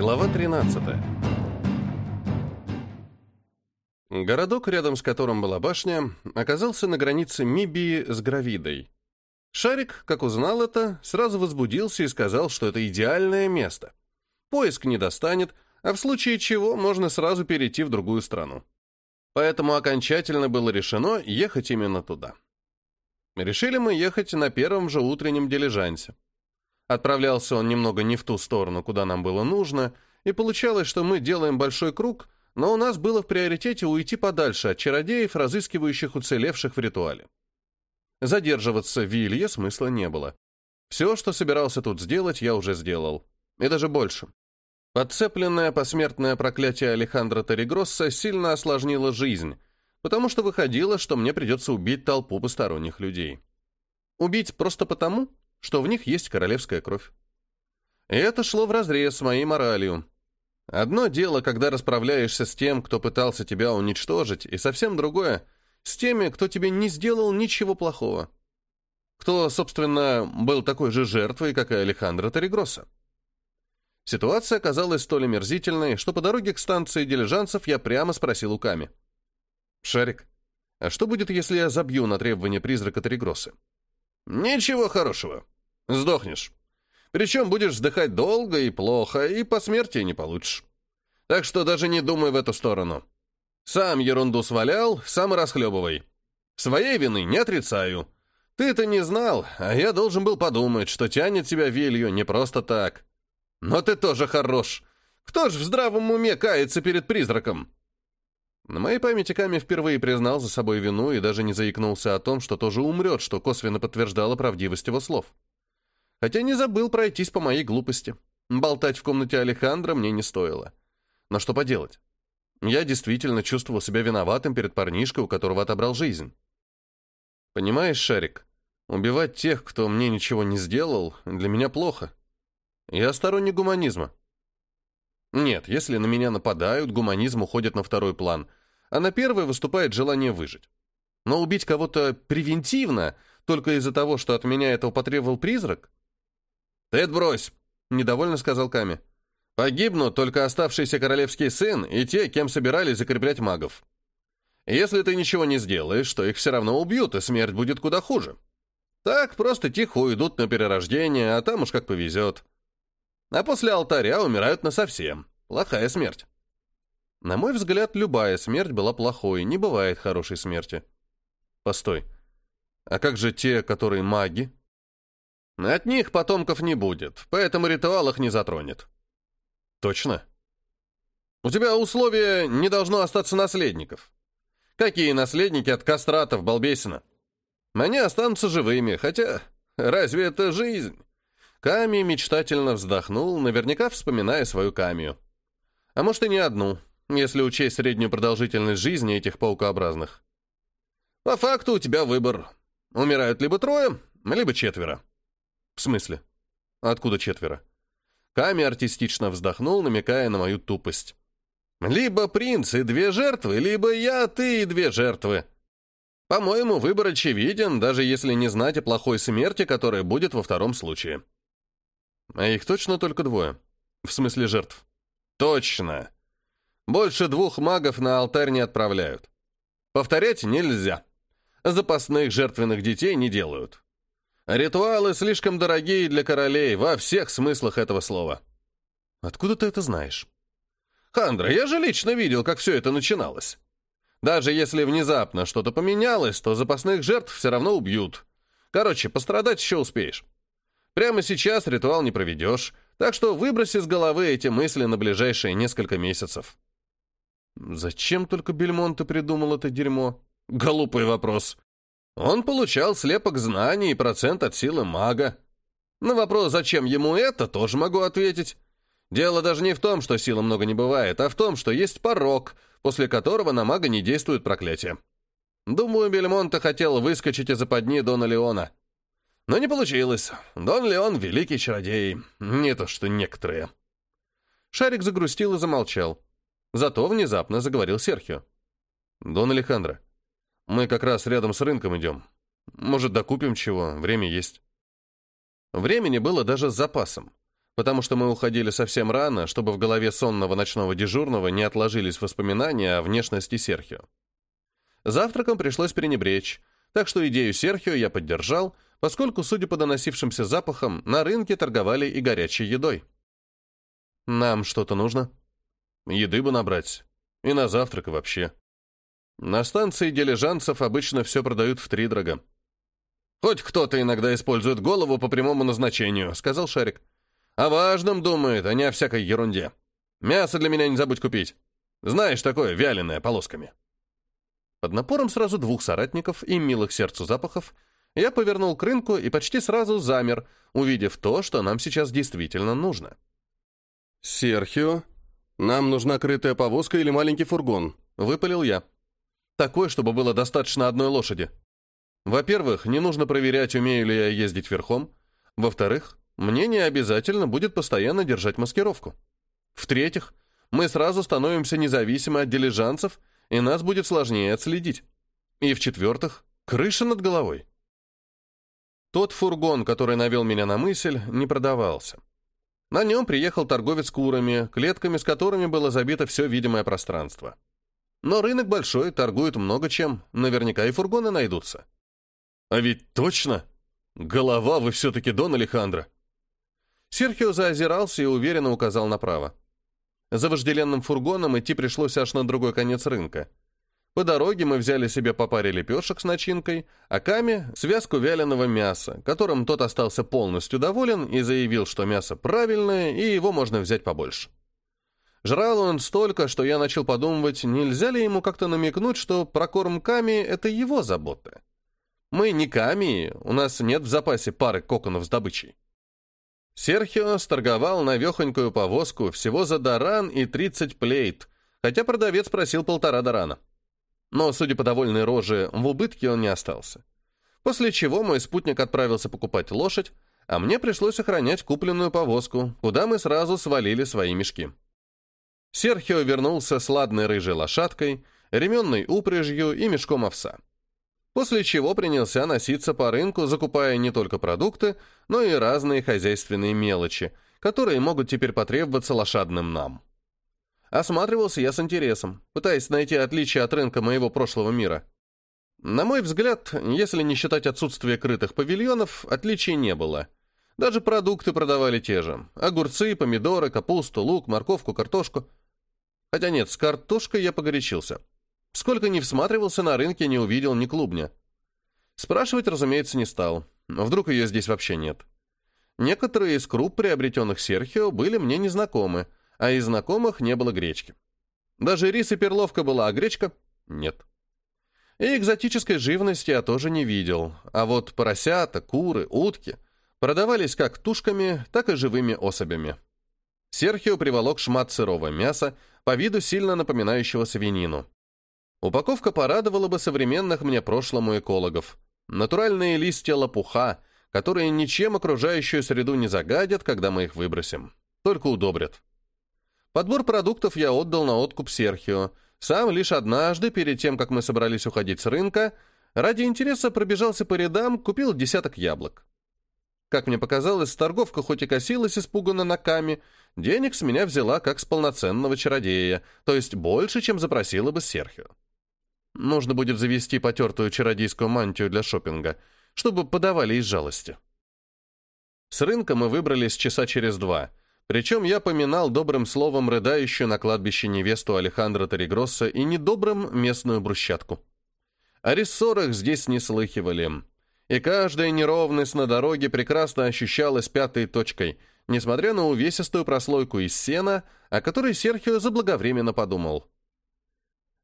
Глава 13. Городок, рядом с которым была башня, оказался на границе Мибии с Гравидой. Шарик, как узнал это, сразу возбудился и сказал, что это идеальное место. Поиск не достанет, а в случае чего можно сразу перейти в другую страну. Поэтому окончательно было решено ехать именно туда. Решили мы ехать на первом же утреннем дилижансе. Отправлялся он немного не в ту сторону, куда нам было нужно, и получалось, что мы делаем большой круг, но у нас было в приоритете уйти подальше от чародеев, разыскивающих уцелевших в ритуале. Задерживаться в Вилье смысла не было. Все, что собирался тут сделать, я уже сделал. И даже больше. Подцепленное посмертное проклятие Алехандро Терригросса сильно осложнило жизнь, потому что выходило, что мне придется убить толпу посторонних людей. Убить просто потому, что в них есть королевская кровь. И это шло вразрез с моей моралью. Одно дело, когда расправляешься с тем, кто пытался тебя уничтожить, и совсем другое — с теми, кто тебе не сделал ничего плохого. Кто, собственно, был такой же жертвой, как и Алехандро Торрегросса. Ситуация оказалась столь омерзительной, что по дороге к станции дилижансов я прямо спросил у Ками. «Шарик, а что будет, если я забью на требование призрака Торрегросса?» «Ничего хорошего. Сдохнешь. Причем будешь вздыхать долго и плохо, и по смерти не получишь. Так что даже не думай в эту сторону. Сам ерунду свалял, сам и расхлебывай. Своей вины не отрицаю. Ты-то не знал, а я должен был подумать, что тянет тебя Вилью не просто так. Но ты тоже хорош. Кто ж в здравом уме кается перед призраком?» На моей памяти Ками впервые признал за собой вину и даже не заикнулся о том, что тоже умрет, что косвенно подтверждало правдивость его слов. Хотя не забыл пройтись по моей глупости. Болтать в комнате Алехандро мне не стоило. Но что поделать? Я действительно чувствовал себя виноватым перед парнишкой, у которого отобрал жизнь. Понимаешь, Шарик, убивать тех, кто мне ничего не сделал, для меня плохо. Я сторонник гуманизма. Нет, если на меня нападают, гуманизм уходит на второй план — а на первой выступает желание выжить. Но убить кого-то превентивно, только из-за того, что от меня этого потребовал призрак? «Ты брось!» — недовольно сказал Ками. «Погибнут только оставшийся королевский сын и те, кем собирались закреплять магов. Если ты ничего не сделаешь, то их все равно убьют, и смерть будет куда хуже. Так просто тихо уйдут на перерождение, а там уж как повезет. А после алтаря умирают насовсем. Плохая смерть. На мой взгляд, любая смерть была плохой, не бывает хорошей смерти. Постой. А как же те, которые маги? От них потомков не будет, поэтому ритуал их не затронет. Точно? У тебя условия не должно остаться наследников. Какие наследники от кастратов, балбесина? Они останутся живыми, хотя разве это жизнь? Ками мечтательно вздохнул, наверняка вспоминая свою камию. А может и не одну если учесть среднюю продолжительность жизни этих паукообразных. По факту у тебя выбор. Умирают либо трое, либо четверо. В смысле? Откуда четверо? Ками артистично вздохнул, намекая на мою тупость. Либо принц и две жертвы, либо я, ты и две жертвы. По-моему, выбор очевиден, даже если не знать о плохой смерти, которая будет во втором случае. А их точно только двое? В смысле жертв? Точно. Больше двух магов на алтарь не отправляют. Повторять нельзя. Запасных жертвенных детей не делают. Ритуалы слишком дорогие для королей во всех смыслах этого слова. Откуда ты это знаешь? Хандра, я же лично видел, как все это начиналось. Даже если внезапно что-то поменялось, то запасных жертв все равно убьют. Короче, пострадать еще успеешь. Прямо сейчас ритуал не проведешь, так что выброси с головы эти мысли на ближайшие несколько месяцев. Зачем только Бельмонте придумал это дерьмо? Глупый вопрос. Он получал слепок знаний и процент от силы мага. На вопрос, зачем ему это, тоже могу ответить. Дело даже не в том, что силы много не бывает, а в том, что есть порог, после которого на мага не действует проклятие. Думаю, Бельмонте хотел выскочить из западни Дона Леона. Но не получилось. Дон Леон — великий чародей. Не то что некоторые. Шарик загрустил и замолчал. Зато внезапно заговорил Серхио. «Дон Алехандро, мы как раз рядом с рынком идем. Может, докупим чего, время есть». Времени было даже с запасом. потому что мы уходили совсем рано, чтобы в голове сонного ночного дежурного не отложились воспоминания о внешности Серхио. Завтраком пришлось пренебречь, так что идею Серхио я поддержал, поскольку, судя по доносившимся запахам, на рынке торговали и горячей едой. «Нам что-то нужно?» «Еды бы набрать. И на завтрак вообще. На станции дилижанцев обычно все продают в втридорога. «Хоть кто-то иногда использует голову по прямому назначению», — сказал Шарик. «О важном думает, а не о всякой ерунде. Мясо для меня не забудь купить. Знаешь, такое вяленое, полосками». Под напором сразу двух соратников и милых сердцу запахов я повернул к рынку и почти сразу замер, увидев то, что нам сейчас действительно нужно. «Серхио, нам нужна крытая повозка или маленький фургон», — выпалил я. «Такой, чтобы было достаточно одной лошади. Во-первых, не нужно проверять, умею ли я ездить верхом. Во-вторых, мне не обязательно будет постоянно держать маскировку. В-третьих, мы сразу становимся независимы от дилижанцев и нас будет сложнее отследить. И в-четвертых, крыша над головой. Тот фургон, который навел меня на мысль, не продавался. На нем приехал торговец курами, клетками с которыми было забито все видимое пространство. Но рынок большой, торгует много чем, наверняка и фургоны найдутся. А ведь точно! Голова вы все-таки Дон Алехандро! Серхио заозирался и уверенно указал направо. За вожделенным фургоном идти пришлось аж на другой конец рынка. По дороге мы взяли себе по паре лепешек с начинкой, а Каме — связку вяленого мяса, которым тот остался полностью доволен и заявил, что мясо правильное и его можно взять побольше. Жрал он столько, что я начал подумывать, нельзя ли ему как-то намекнуть, что прокорм Ками — это его забота. Мы не Ками, у нас нет в запасе пары коконов с добычей. Серхио сторговал навехонькую повозку всего за даран и 30 плейт, хотя продавец просил полтора дарана. Но, судя по довольной роже, в убытке он не остался. После чего мой спутник отправился покупать лошадь, а мне пришлось охранять купленную повозку, куда мы сразу свалили свои мешки. Серхио вернулся с ладной рыжей лошадкой, ременной упряжью и мешком овса после чего принялся носиться по рынку, закупая не только продукты, но и разные хозяйственные мелочи, которые могут теперь потребоваться лошадным нам. Осматривался я с интересом, пытаясь найти отличия от рынка моего прошлого мира. На мой взгляд, если не считать отсутствие крытых павильонов, отличий не было. Даже продукты продавали те же. Огурцы, помидоры, капусту, лук, морковку, картошку. Хотя нет, с картошкой я погорячился. Сколько ни всматривался на рынке, не увидел ни клубня. Спрашивать, разумеется, не стал. Вдруг ее здесь вообще нет. Некоторые из круп, приобретенных Серхио, были мне незнакомы, а из знакомых не было гречки. Даже рис и перловка была, а гречка — нет. И экзотической живности я тоже не видел, а вот поросята, куры, утки продавались как тушками, так и живыми особями. Серхио приволок шмат сырого мяса, по виду сильно напоминающего свинину. Упаковка порадовала бы современных мне прошлому экологов. Натуральные листья лопуха, которые ничем окружающую среду не загадят, когда мы их выбросим. Только удобрят. Подбор продуктов я отдал на откуп Серхио. Сам лишь однажды, перед тем, как мы собрались уходить с рынка, ради интереса пробежался по рядам, купил десяток яблок. Как мне показалось, торговка хоть и косилась испуганно на каме, денег с меня взяла как с полноценного чародея, то есть больше, чем запросила бы Серхио. Нужно будет завести потертую чародейскую мантию для шопинга, чтобы подавали из жалости. С рынка мы выбрались часа через два, причем я поминал добрым словом рыдающую на кладбище невесту Алехандро Торигросса и недобрым местную брусчатку. О рессорах здесь не слыхивали, и каждая неровность на дороге прекрасно ощущалась пятой точкой, несмотря на увесистую прослойку из сена, о которой Серхио заблаговременно подумал.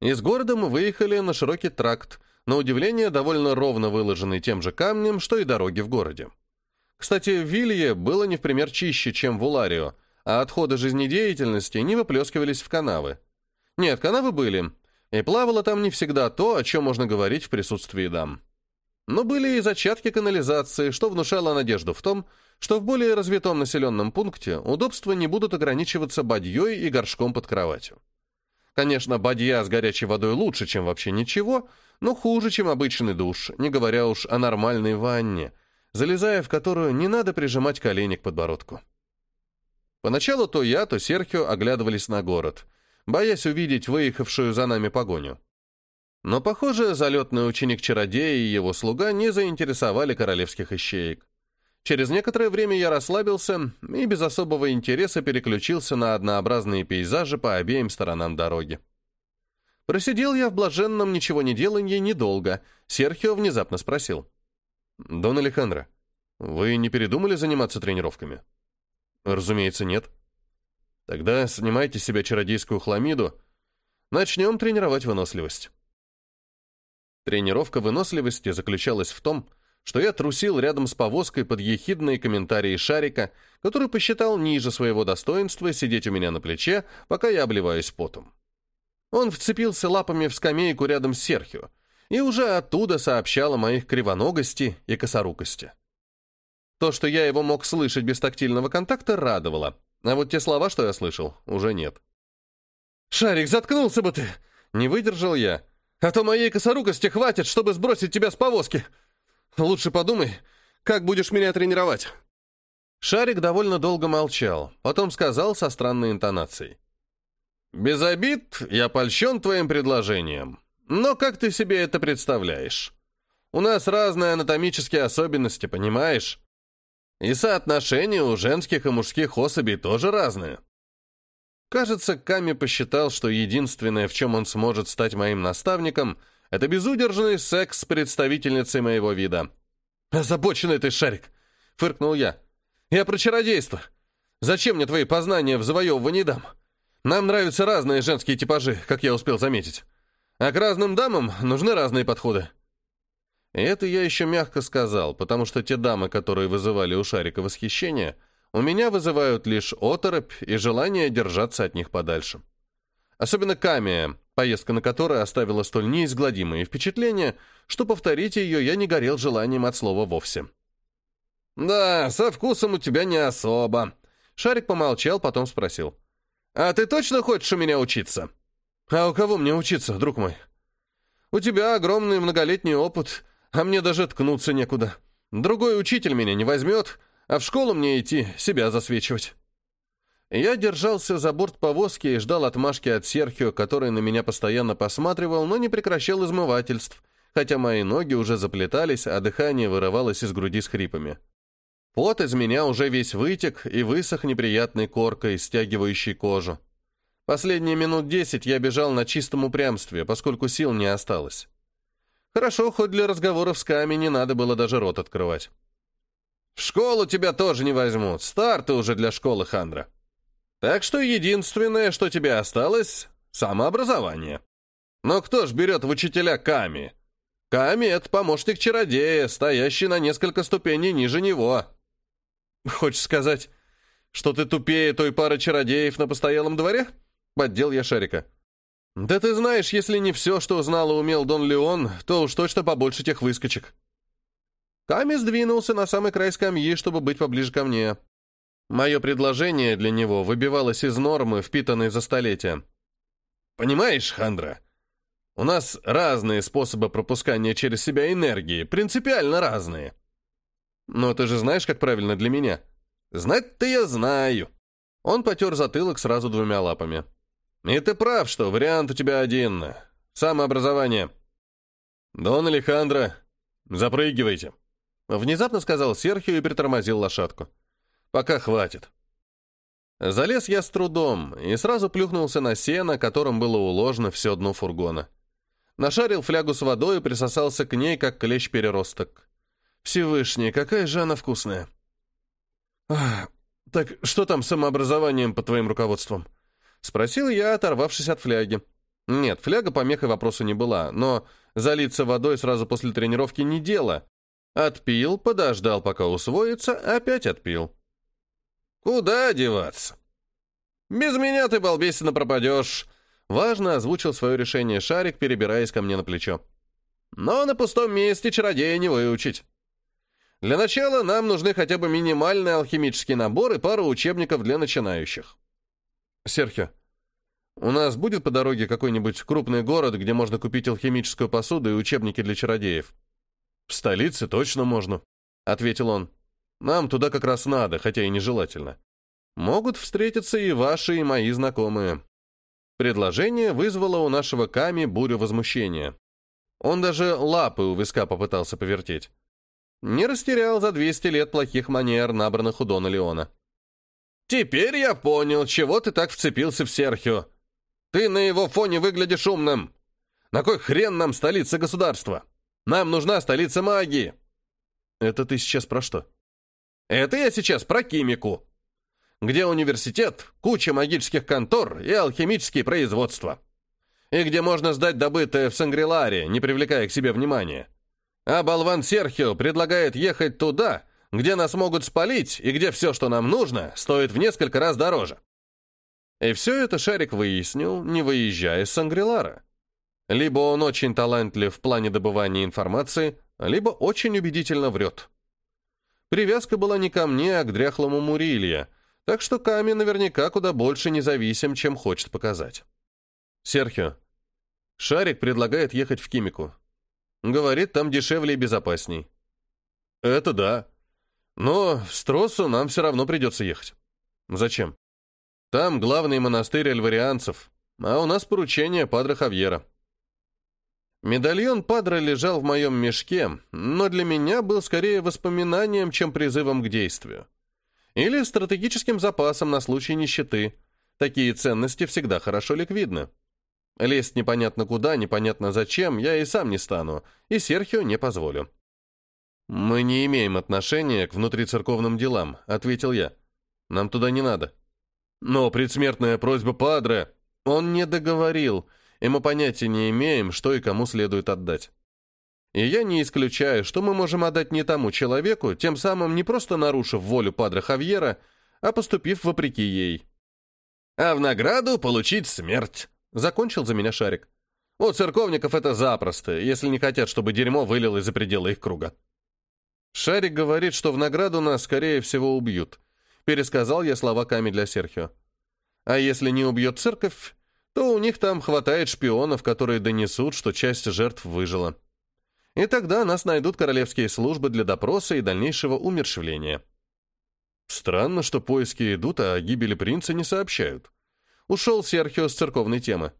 Из города мы выехали на широкий тракт, на удивление довольно ровно выложенный тем же камнем, что и дороги в городе. Кстати, в Вилье было не в пример чище, чем в Уларио, а отходы жизнедеятельности не выплескивались в канавы. Нет, канавы были, и плавало там не всегда то, о чем можно говорить в присутствии дам. Но были и зачатки канализации, что внушало надежду в том, что в более развитом населенном пункте удобства не будут ограничиваться бадьей и горшком под кроватью. Конечно, бадья с горячей водой лучше, чем вообще ничего, но хуже, чем обычный душ, не говоря уж о нормальной ванне, залезая в которую не надо прижимать колени к подбородку. Поначалу то я, то Серхио оглядывались на город, боясь увидеть выехавшую за нами погоню. Но, похоже, залетный ученик-чародея и его слуга не заинтересовали королевских ищеек. Через некоторое время я расслабился и без особого интереса переключился на однообразные пейзажи по обеим сторонам дороги. Просидел я в блаженном ничего не деланье недолго. Серхио внезапно спросил. «Дон Алехандро, вы не передумали заниматься тренировками?» «Разумеется, нет». «Тогда снимайте с себя чародейскую хламиду. Начнем тренировать выносливость». Тренировка выносливости заключалась в том, что я трусил рядом с повозкой под ехидные комментарии Шарика, который посчитал ниже своего достоинства сидеть у меня на плече, пока я обливаюсь потом. Он вцепился лапами в скамейку рядом с Серхио и уже оттуда сообщал о моих кривоногости и косорукости. То, что я его мог слышать без тактильного контакта, радовало, а вот те слова, что я слышал, уже нет. «Шарик, заткнулся бы ты!» Не выдержал я. «А то моей косорукости хватит, чтобы сбросить тебя с повозки!» Лучше подумай, как будешь меня тренировать». Шарик довольно долго молчал, потом сказал со странной интонацией. «Без обид, я польщен твоим предложением. Но как ты себе это представляешь? У нас разные анатомические особенности, понимаешь? И соотношения у женских и мужских особей тоже разные». Кажется, Ками посчитал, что единственное, в чем он сможет стать моим наставником — это безудержный секс с представительницей моего вида. «Озабоченный ты, Шарик!» — фыркнул я. «Я про чародейство. Зачем мне твои познания в завоевывании дам? Нам нравятся разные женские типажи, как я успел заметить. А к разным дамам нужны разные подходы». И это я еще мягко сказал, потому что те дамы, которые вызывали у Шарика восхищение, у меня вызывают лишь оторопь и желание держаться от них подальше. Особенно Камия, поездка на которой оставила столь неизгладимые впечатления, что повторить ее я не горел желанием от слова вовсе. «Да, со вкусом у тебя не особо». Шарик помолчал, потом спросил. «А ты точно хочешь у меня учиться?» «А у кого мне учиться, друг мой?» «У тебя огромный многолетний опыт, а мне даже ткнуться некуда. Другой учитель меня не возьмет, а в школу мне идти, себя засвечивать». Я держался за борт повозки и ждал отмашки от Серхио, который на меня постоянно посматривал, но не прекращал измывательств, хотя мои ноги уже заплетались, а дыхание вырывалось из груди с хрипами. Пот из меня уже весь вытек и высох неприятной коркой, стягивающей кожу. Последние минут десять я бежал на чистом упрямстве, поскольку сил не осталось. Хорошо, хоть для разговоров с Ками не надо было даже рот открывать. «В школу тебя тоже не возьмут. Стар ты уже для школы, Хандра», так что единственное, что тебе осталось — самообразование. Но кто ж берет в учителя Ками? Ками — это помощник чародея, стоящий на несколько ступеней ниже него. Хочешь сказать, что ты тупее той пары чародеев на постоялом дворе? Поддел я Шарика. Да ты знаешь, если не все, что знал и умел Дон Леон, то уж точно побольше тех выскочек. Ками сдвинулся на самый край скамьи, чтобы быть поближе ко мне. Мое предложение для него выбивалось из нормы, впитанной за столетия. «Понимаешь, Хандра, у нас разные способы пропускания через себя энергии, принципиально разные. Но ты же знаешь, как правильно для меня. Знать-то я знаю». Он потер затылок сразу двумя лапами. «И ты прав, что вариант у тебя один. Самообразование». «Дон Алехандро, запрыгивайте», — внезапно сказал Серхио и притормозил лошадку. Пока хватит. Залез я с трудом и сразу плюхнулся на сено, которым было уложено все дно фургона. Нашарил флягу с водой и присосался к ней, как клещ-переросток. Всевышний, какая же она вкусная. Ах, так что там с самообразованием под твоим руководством? Спросил я, оторвавшись от фляги. Нет, фляга помехой вопросу не была, но залиться водой сразу после тренировки не дело. Отпил, подождал, пока усвоится, опять отпил. «Куда деваться?» «Без меня ты, балбесина, пропадешь!» Важно озвучил свое решение Шарик, перебираясь ко мне на плечо. «Но на пустом месте чародея не выучить. Для начала нам нужны хотя бы минимальный алхимический набор и пара учебников для начинающих». «Серхио, у нас будет по дороге какой-нибудь крупный город, где можно купить алхимическую посуду и учебники для чародеев?» «В столице точно можно», — ответил он. Нам туда как раз надо, хотя и нежелательно. Могут встретиться и ваши, и мои знакомые. Предложение вызвало у нашего Ками бурю возмущения. Он даже лапы у виска попытался повертеть. Не растерял за 200 лет плохих манер, набранных у Дона Леона. «Теперь я понял, чего ты так вцепился в Серхио. Ты на его фоне выглядишь умным. На кой хрен нам столица государства? Нам нужна столица магии». «Это ты сейчас про что?» «Это я сейчас про Кимику. Где университет, куча магических контор и алхимические производства. И где можно сдать добытое в Сангриларе, не привлекая к себе внимания. А болван Серхио предлагает ехать туда, где нас могут спалить и где все, что нам нужно, стоит в несколько раз дороже. И все это Шарик выяснил, не выезжая из Сангрилара. Либо он очень талантлив в плане добывания информации, либо очень убедительно врет. Привязка была не ко мне, а к дряхлому Мурилья, так что Ками наверняка куда больше независим, чем хочет показать. Серхио. Шарик предлагает ехать в Кимику. Говорит, там дешевле и безопасней. Это да. Но в Стросу нам все равно придется ехать. Зачем? Там главный монастырь альварианцев, а у нас поручение Падре Хавьера. Медальон Падре лежал в моем мешке, но для меня был скорее воспоминанием, чем призывом к действию. Или стратегическим запасом на случай нищеты. Такие ценности всегда хорошо ликвидны. Лезть непонятно куда, непонятно зачем, я и сам не стану, и Серхио не позволю. «Мы не имеем отношения к внутрицерковным делам», — ответил я. «Нам туда не надо». «Но предсмертная просьба Падре...» Он не договорил, и мы понятия не имеем, что и кому следует отдать. И я не исключаю, что мы можем отдать не тому человеку, тем самым не просто нарушив волю Падре Хавьера, а поступив вопреки ей. «А в награду получить смерть», Закончил за меня шарик. У церковников это запросто, если не хотят, чтобы дерьмо вылилось за пределы их круга. Шарик говорит, что в награду нас, скорее всего, убьют. Пересказал я слова Ками для Серхио. А если не убьет церковь, то у них там хватает шпионов, которые донесут, что часть жертв выжила. И тогда нас найдут королевские службы для допроса и дальнейшего умершвления. Странно, что поиски идут, а о гибели принца не сообщают. Ушел Серхио с церковной темы.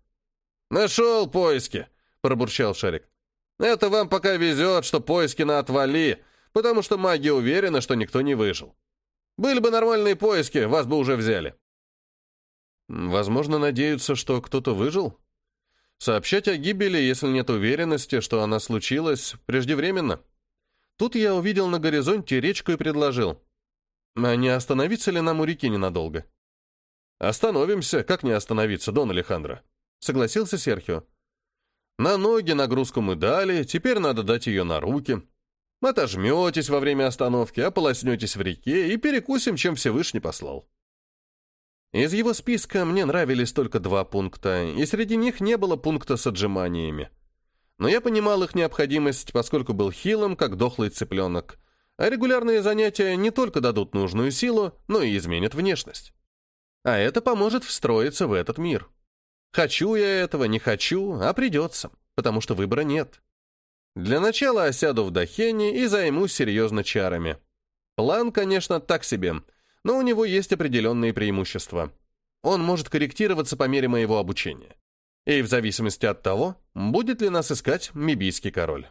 «Нашел поиски!» — пробурчал Шарик. «Это вам пока везет, что поиски на отвали, потому что маги уверены, что никто не выжил. Были бы нормальные поиски, вас бы уже взяли». Возможно, надеются, что кто-то выжил? Сообщать о гибели, если нет уверенности, что она случилась, преждевременно. Тут я увидел на горизонте речку и предложил. А не остановиться ли нам у реки ненадолго? «Остановимся, как не остановиться, Дон Алехандро?» — согласился Серхио. «На ноги нагрузку мы дали, теперь надо дать ее на руки. Отожметесь во время остановки, ополоснетесь в реке и перекусим, чем Всевышний послал». Из его списка мне нравились только два пункта, и среди них не было пункта с отжиманиями. Но я понимал их необходимость, поскольку был хилым, как дохлый цыпленок, а регулярные занятия не только дадут нужную силу, но и изменят внешность. А это поможет встроиться в этот мир. Хочу я этого, не хочу, а придется, потому что выбора нет. Для начала осяду в Дахене и займусь серьезно чарами. План, конечно, так себе, но у него есть определенные преимущества. Он может корректироваться по мере моего обучения. И в зависимости от того, будет ли нас искать мибийский король.